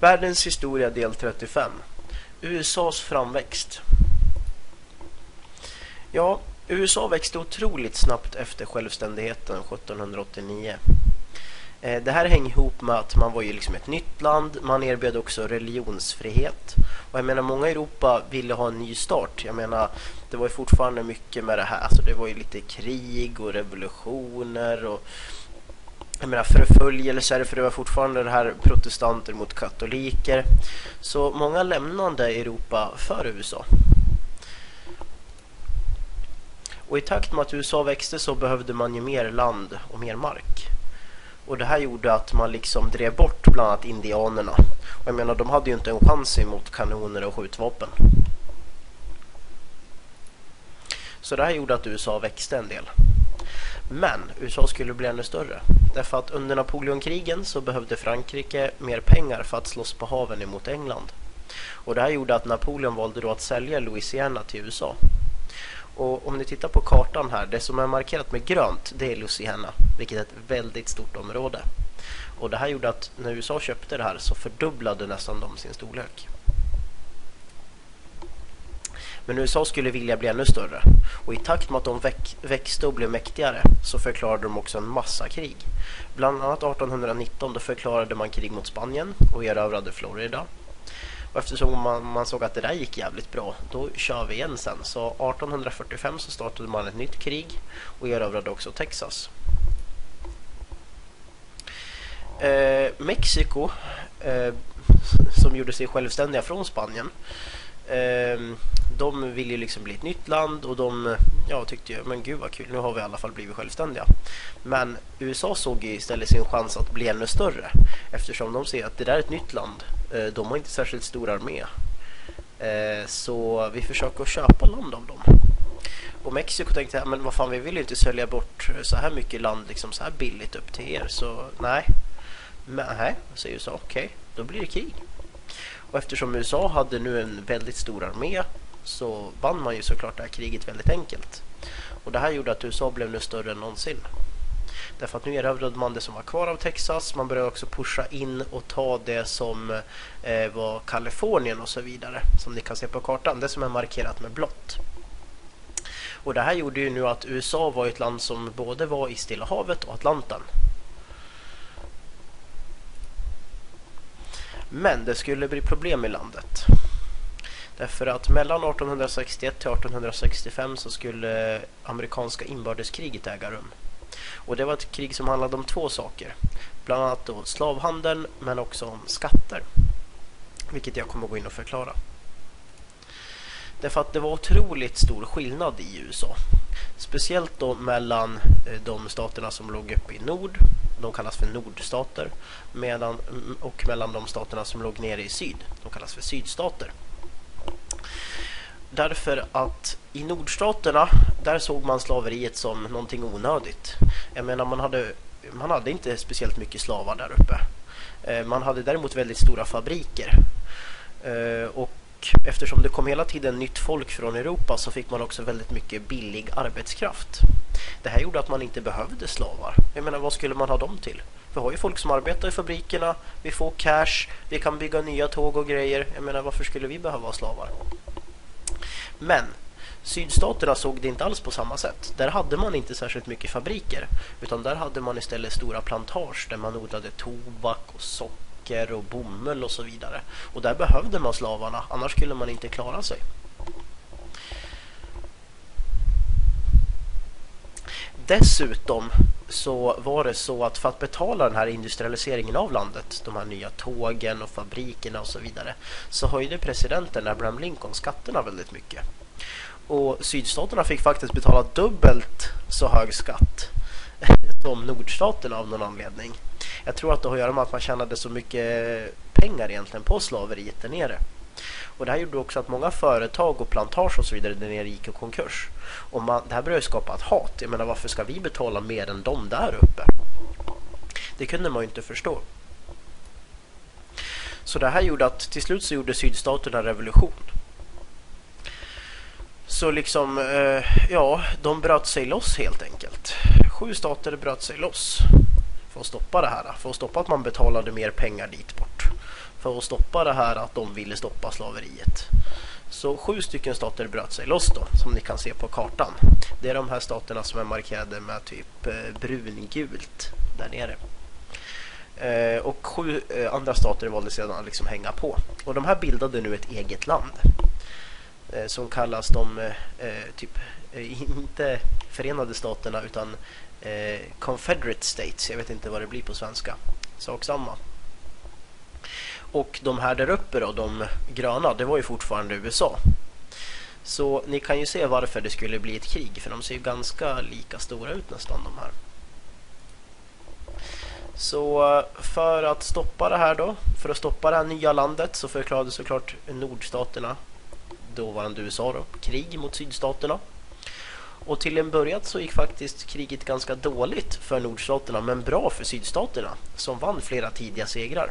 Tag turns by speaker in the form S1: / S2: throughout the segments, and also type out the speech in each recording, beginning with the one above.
S1: Världens historia del 35 USAs framväxt Ja, USA växte otroligt snabbt efter självständigheten 1789. Eh, det här hänger ihop med att man var ju liksom ett nytt land, man erbjöd också religionsfrihet. Och jag menar, många i Europa ville ha en ny start. Jag menar, det var ju fortfarande mycket med det här. Alltså det var ju lite krig och revolutioner och jag menar förföljelser för det var fortfarande det här protestanter mot katoliker. Så många lämnade Europa för USA. Och i takt med att USA växte så behövde man ju mer land och mer mark. Och det här gjorde att man liksom drev bort bland annat indianerna. Och jag menar, de hade ju inte en chans emot kanoner och skjutvapen. Så det här gjorde att USA växte en del. Men USA skulle bli ännu större. Därför att under Napoleonkrigen så behövde Frankrike mer pengar för att slåss på haven emot England. Och det här gjorde att Napoleon valde då att sälja Louisiana till USA. Och om ni tittar på kartan här, det som är markerat med grönt det är Louisiana, vilket är ett väldigt stort område. Och det här gjorde att när USA köpte det här så fördubblade nästan de sin storlek. Men USA skulle vilja bli ännu större. Och i takt med att de växte och blev mäktigare så förklarade de också en massa krig. Bland annat 1819 då förklarade man krig mot Spanien och erövrade Florida. Och eftersom man, man såg att det där gick jävligt bra, då kör vi igen sen. Så 1845 så startade man ett nytt krig och erövrade också Texas. Eh, Mexiko, eh, som gjorde sig självständiga från Spanien, Ehm, de ville ju liksom bli ett nytt land och de ja, tyckte ju, men gud vad kul, nu har vi i alla fall blivit självständiga. Men USA såg istället sin chans att bli ännu större eftersom de ser att det där är ett nytt land. Ehm, de har inte särskilt stor armé. Ehm, så vi försöker att köpa land av dem. Och Mexiko tänkte, men vad fan, vi vill ju inte sälja bort så här mycket land liksom så här billigt upp till er. Så nej, men, nej, säger USA, okej, okay, då blir det krig. Och eftersom USA hade nu en väldigt stor armé så vann man ju såklart det här kriget väldigt enkelt. Och det här gjorde att USA blev nu större än någonsin. Därför att nu erövrade man det som var kvar av Texas. Man började också pusha in och ta det som eh, var Kalifornien och så vidare. Som ni kan se på kartan. Det som är markerat med blått. Och det här gjorde ju nu att USA var ett land som både var i Stilla havet och Atlanten. Men det skulle bli problem i landet. Därför att mellan 1861 till 1865 så skulle amerikanska inbördeskriget äga rum. Och det var ett krig som handlade om två saker. Bland annat då slavhandeln men också om skatter. Vilket jag kommer gå in och förklara. Därför att det var otroligt stor skillnad i USA. Speciellt då mellan eh, de staterna som låg uppe i nord, de kallas för nordstater, medan, och mellan de staterna som låg nere i syd, de kallas för sydstater. Därför att i nordstaterna, där såg man slaveriet som någonting onödigt. Jag menar, man hade, man hade inte speciellt mycket slavar där uppe. Eh, man hade däremot väldigt stora fabriker. Eh, och och eftersom det kom hela tiden nytt folk från Europa så fick man också väldigt mycket billig arbetskraft. Det här gjorde att man inte behövde slavar. Jag menar, vad skulle man ha dem till? Vi har ju folk som arbetar i fabrikerna, vi får cash, vi kan bygga nya tåg och grejer. Jag menar, varför skulle vi behöva ha slavar? Men sydstaterna såg det inte alls på samma sätt. Där hade man inte särskilt mycket fabriker. Utan där hade man istället stora plantage där man odlade tobak och socker och bomull och så vidare. Och där behövde man slavarna, annars skulle man inte klara sig. Dessutom så var det så att för att betala den här industrialiseringen av landet, de här nya tågen och fabrikerna och så vidare, så höjde presidenten Abraham Lincoln skatterna väldigt mycket. Och sydstaterna fick faktiskt betala dubbelt så hög skatt som nordstaterna av någon anledning. Jag tror att det har att göra med att man tjänade så mycket pengar egentligen på slaveriet där nere. Och det här gjorde också att många företag och plantage och så vidare där nere gick i konkurs. Och man, det här började skapa ett hat. Jag menar, varför ska vi betala mer än de där uppe? Det kunde man ju inte förstå. Så det här gjorde att till slut så gjorde sydstaterna revolution. Så liksom, eh, ja, de bröt sig loss helt enkelt. Sju stater bröt sig loss för att stoppa det här. För att stoppa att man betalade mer pengar dit bort. för att stoppa det här att de ville stoppa slaveriet. Så sju stycken stater bröt sig loss då, som ni kan se på kartan. Det är de här staterna som är markerade med typ eh, brungult där nere. Eh, och sju eh, andra stater valde sedan att liksom hänga på. Och de här bildade nu ett eget land. Som kallas de, typ, inte Förenade Staterna utan eh, Confederate States. Jag vet inte vad det blir på svenska. Sak samma. Och de här där uppe då, de gröna, det var ju fortfarande USA. Så ni kan ju se varför det skulle bli ett krig, för de ser ju ganska lika stora ut nästan de här. Så eh, för att stoppa det här då, för att stoppa det här nya landet så förklarade såklart nordstaterna, dåvarande USA då, krig mot sydstaterna. Och till en början så gick faktiskt kriget ganska dåligt för nordstaterna men bra för sydstaterna som vann flera tidiga segrar.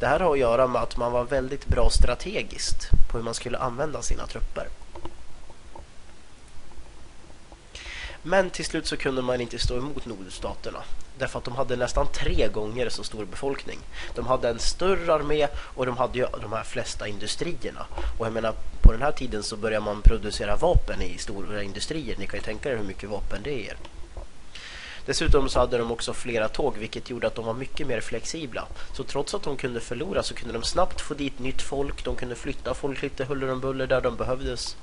S1: Det här har att göra med att man var väldigt bra strategiskt på hur man skulle använda sina trupper. Men till slut så kunde man inte stå emot nordstaterna. Därför att de hade nästan tre gånger så stor befolkning. De hade en större armé och de hade ju de här flesta industrierna. Och jag menar, på den här tiden så börjar man producera vapen i stora industrier. Ni kan ju tänka er hur mycket vapen det är. Dessutom så hade de också flera tåg vilket gjorde att de var mycket mer flexibla. Så trots att de kunde förlora så kunde de snabbt få dit nytt folk. De kunde flytta folk lite huller om buller där de behövdes.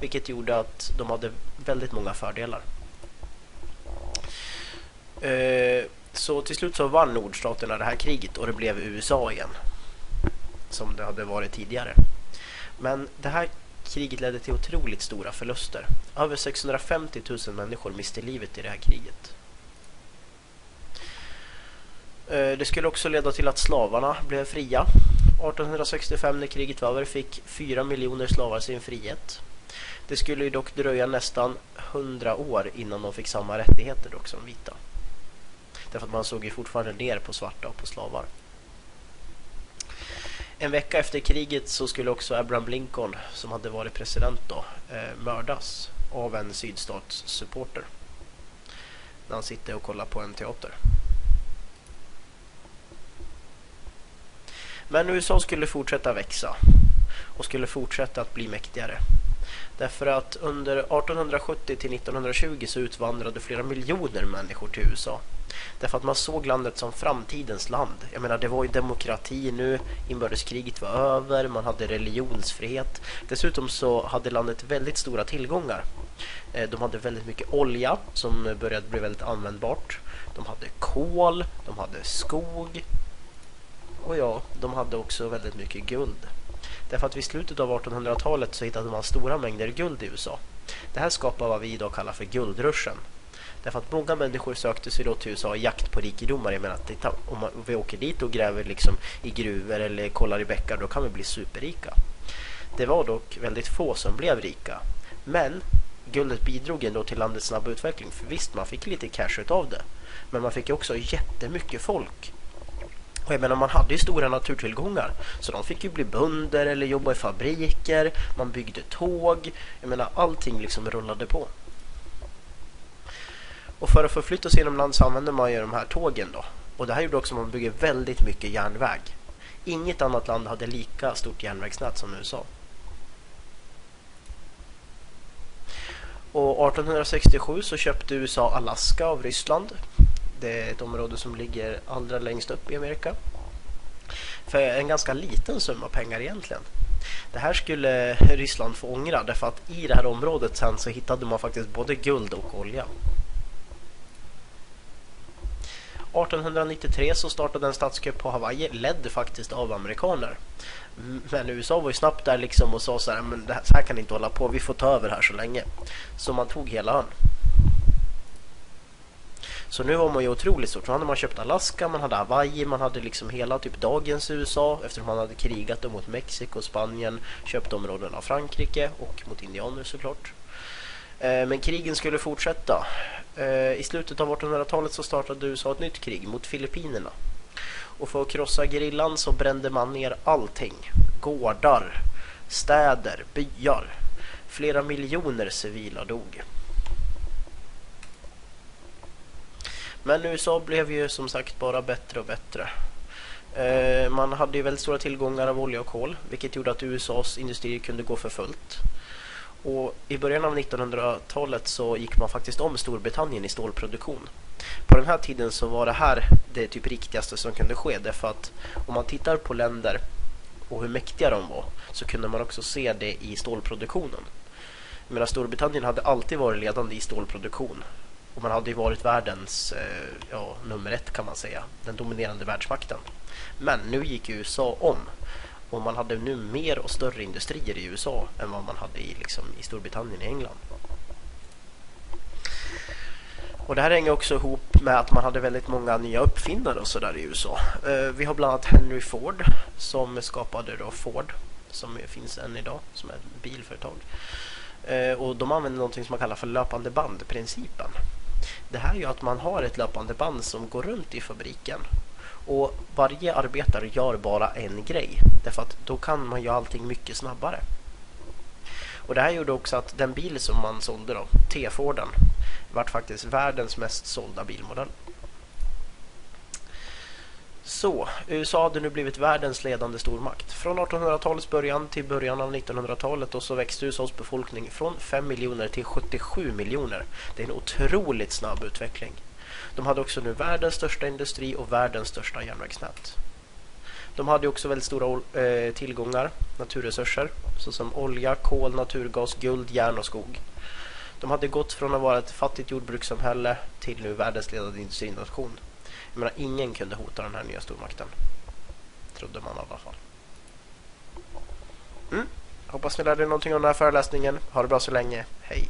S1: Vilket gjorde att de hade väldigt många fördelar. Eh, så till slut så vann nordstaterna det här kriget och det blev USA igen. Som det hade varit tidigare. Men det här kriget ledde till otroligt stora förluster. Över 650 000 människor miste livet i det här kriget. Eh, det skulle också leda till att slavarna blev fria. 1865 när kriget var över fick 4 miljoner slavar sin frihet. Det skulle ju dock dröja nästan 100 år innan de fick samma rättigheter dock som vita. Därför att man såg ju fortfarande ner på svarta och på slavar. En vecka efter kriget så skulle också Abraham Lincoln, som hade varit president då, eh, mördas av en sydstatssupporter. När han sitter och kollar på en teater. Men USA skulle fortsätta växa och skulle fortsätta att bli mäktigare. Därför att under 1870 till 1920 så utvandrade flera miljoner människor till USA. Därför att man såg landet som framtidens land. Jag menar, det var ju demokrati nu, inbördeskriget var över, man hade religionsfrihet. Dessutom så hade landet väldigt stora tillgångar. Eh, de hade väldigt mycket olja som började bli väldigt användbart. De hade kol, de hade skog och ja, de hade också väldigt mycket guld. Därför att vid slutet av 1800-talet så hittade man stora mängder guld i USA. Det här skapar vad vi idag kallar för guldruschen. Därför att många människor sökte sig då till USA i jakt på rikedomar. Jag menar att titta, om vi åker dit och gräver liksom i gruvor eller kollar i bäckar då kan vi bli superrika. Det var dock väldigt få som blev rika. Men guldet bidrog ändå till landets snabba utveckling. För visst, man fick lite cash av det. Men man fick också jättemycket folk. Och jag menar, man hade ju stora naturtillgångar. Så de fick ju bli bönder eller jobba i fabriker. Man byggde tåg. Jag menar, allting liksom rullade på. Och för att förflytta sig inom land så använder man ju de här tågen då. Och det här gjorde också att man bygger väldigt mycket järnväg. Inget annat land hade lika stort järnvägsnät som USA. Och 1867 så köpte USA Alaska av Ryssland. Det är ett område som ligger allra längst upp i Amerika. För en ganska liten summa pengar egentligen. Det här skulle Ryssland få ångra därför att i det här området sen så hittade man faktiskt både guld och olja. 1893 så startade en statskupp på Hawaii, ledd faktiskt av amerikaner. Men USA var ju snabbt där liksom och sa så här, men det här, så här kan ni inte hålla på, vi får ta över här så länge. Så man tog hela ön. Så nu var man ju otroligt stort. Så hade man köpt Alaska, man hade Hawaii, man hade liksom hela typ dagens USA eftersom man hade krigat mot Mexiko, Spanien, köpt områden av Frankrike och mot indianer såklart. Eh, men krigen skulle fortsätta. Eh, I slutet av 1800-talet så startade USA ett nytt krig mot Filippinerna. Och för att krossa gerillan så brände man ner allting. Gårdar, städer, byar. Flera miljoner civila dog. Men USA blev ju som sagt bara bättre och bättre. Eh, man hade ju väldigt stora tillgångar av olja och kol vilket gjorde att USAs industri kunde gå för fullt. Och I början av 1900-talet så gick man faktiskt om Storbritannien i stålproduktion. På den här tiden så var det här det typ riktigaste som kunde ske därför att om man tittar på länder och hur mäktiga de var så kunde man också se det i stålproduktionen. Medan Storbritannien hade alltid varit ledande i stålproduktion och man hade ju varit världens eh, ja, nummer ett kan man säga, den dominerande världsmakten. Men nu gick USA om och man hade nu mer och större industrier i USA än vad man hade i, liksom, i Storbritannien och England. Och det här hänger också ihop med att man hade väldigt många nya uppfinnare och sådär i USA. Eh, vi har bland annat Henry Ford som skapade då Ford som finns än idag som är ett bilföretag. Eh, och de använder något som man kallar för löpande bandprincipen. Det här gör att man har ett löpande band som går runt i fabriken och varje arbetare gör bara en grej. Därför att då kan man göra allting mycket snabbare. Och det här gjorde också att den bil som man sålde då, T-Forden, vart faktiskt världens mest sålda bilmodell. Så, USA hade nu blivit världens ledande stormakt. Från 1800-talets början till början av 1900-talet och så växte USAs befolkning från 5 miljoner till 77 miljoner. Det är en otroligt snabb utveckling. De hade också nu världens största industri och världens största järnvägsnät. De hade också väldigt stora eh, tillgångar, naturresurser, såsom olja, kol, naturgas, guld, järn och skog. De hade gått från att vara ett fattigt jordbrukssamhälle till nu världens ledande industrination. Jag menar, ingen kunde hota den här nya stormakten. Trodde man i alla fall. Mm. Hoppas ni lärde er någonting om den här föreläsningen. Ha det bra så länge. Hej!